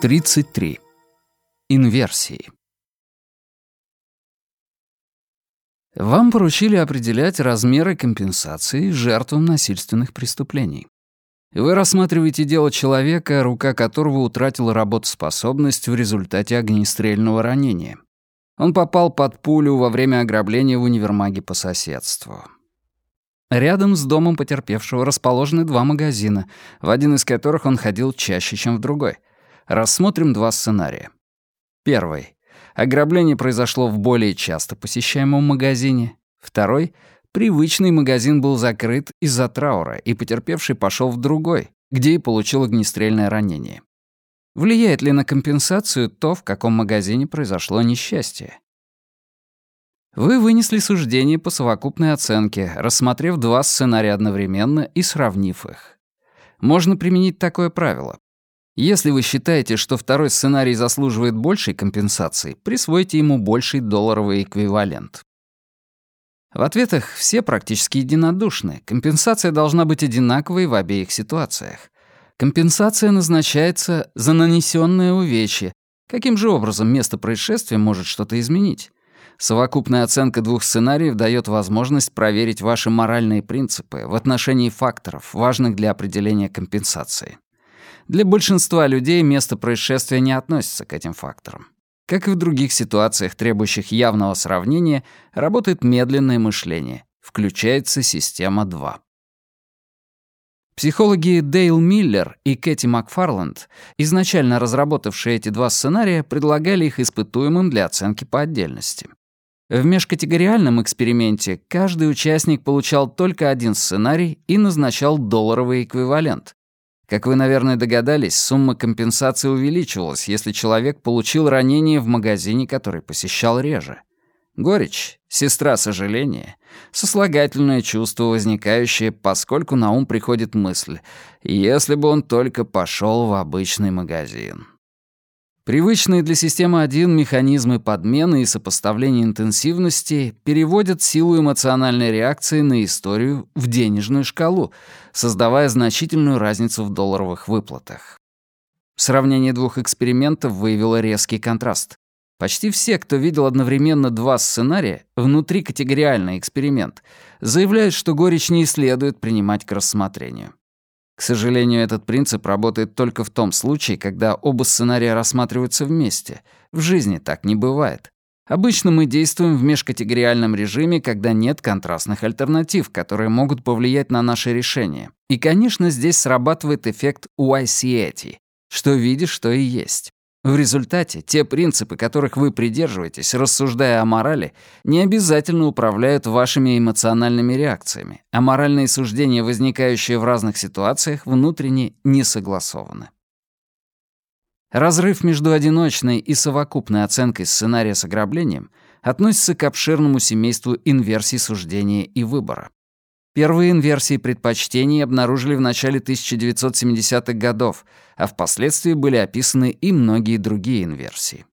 33. Инверсии. Вам поручили определять размеры компенсации жертвам насильственных преступлений. Вы рассматриваете дело человека, рука которого утратила работоспособность в результате огнестрельного ранения. Он попал под пулю во время ограбления в универмаге по соседству. Рядом с домом потерпевшего расположены два магазина, в один из которых он ходил чаще, чем в другой. Рассмотрим два сценария. Первый. Ограбление произошло в более часто посещаемом магазине. Второй. Привычный магазин был закрыт из-за траура, и потерпевший пошел в другой, где и получил огнестрельное ранение. Влияет ли на компенсацию то, в каком магазине произошло несчастье? Вы вынесли суждение по совокупной оценке, рассмотрев два сценария одновременно и сравнив их. Можно применить такое правило. Если вы считаете, что второй сценарий заслуживает большей компенсации, присвойте ему больший долларовый эквивалент. В ответах все практически единодушны. Компенсация должна быть одинаковой в обеих ситуациях. Компенсация назначается за нанесенное увечье. Каким же образом место происшествия может что-то изменить? Совокупная оценка двух сценариев дает возможность проверить ваши моральные принципы в отношении факторов, важных для определения компенсации. Для большинства людей место происшествия не относится к этим факторам. Как и в других ситуациях, требующих явного сравнения, работает медленное мышление. Включается система 2. Психологи Дейл Миллер и Кэти Макфарланд, изначально разработавшие эти два сценария, предлагали их испытуемым для оценки по отдельности. В межкатегориальном эксперименте каждый участник получал только один сценарий и назначал долларовый эквивалент. Как вы, наверное, догадались, сумма компенсации увеличивалась, если человек получил ранение в магазине, который посещал реже. Горечь, сестра сожаления, сослагательное чувство, возникающее, поскольку на ум приходит мысль, если бы он только пошел в обычный магазин. Привычные для системы 1 механизмы подмены и сопоставления интенсивности переводят силу эмоциональной реакции на историю в денежную шкалу, создавая значительную разницу в долларовых выплатах. Сравнение двух экспериментов выявило резкий контраст. Почти все, кто видел одновременно два сценария, внутрикатегориальный эксперимент, заявляют, что горечь не следует принимать к рассмотрению. К сожалению, этот принцип работает только в том случае, когда оба сценария рассматриваются вместе. В жизни так не бывает. Обычно мы действуем в межкатегориальном режиме, когда нет контрастных альтернатив, которые могут повлиять на наше решение. И, конечно, здесь срабатывает эффект UICETI, что видишь, что и есть. В результате те принципы, которых вы придерживаетесь, рассуждая о морали, не обязательно управляют вашими эмоциональными реакциями, а моральные суждения, возникающие в разных ситуациях, внутренне не согласованы. Разрыв между одиночной и совокупной оценкой сценария с ограблением относится к обширному семейству инверсий суждения и выбора. Первые инверсии предпочтений обнаружили в начале 1970-х годов, а впоследствии были описаны и многие другие инверсии.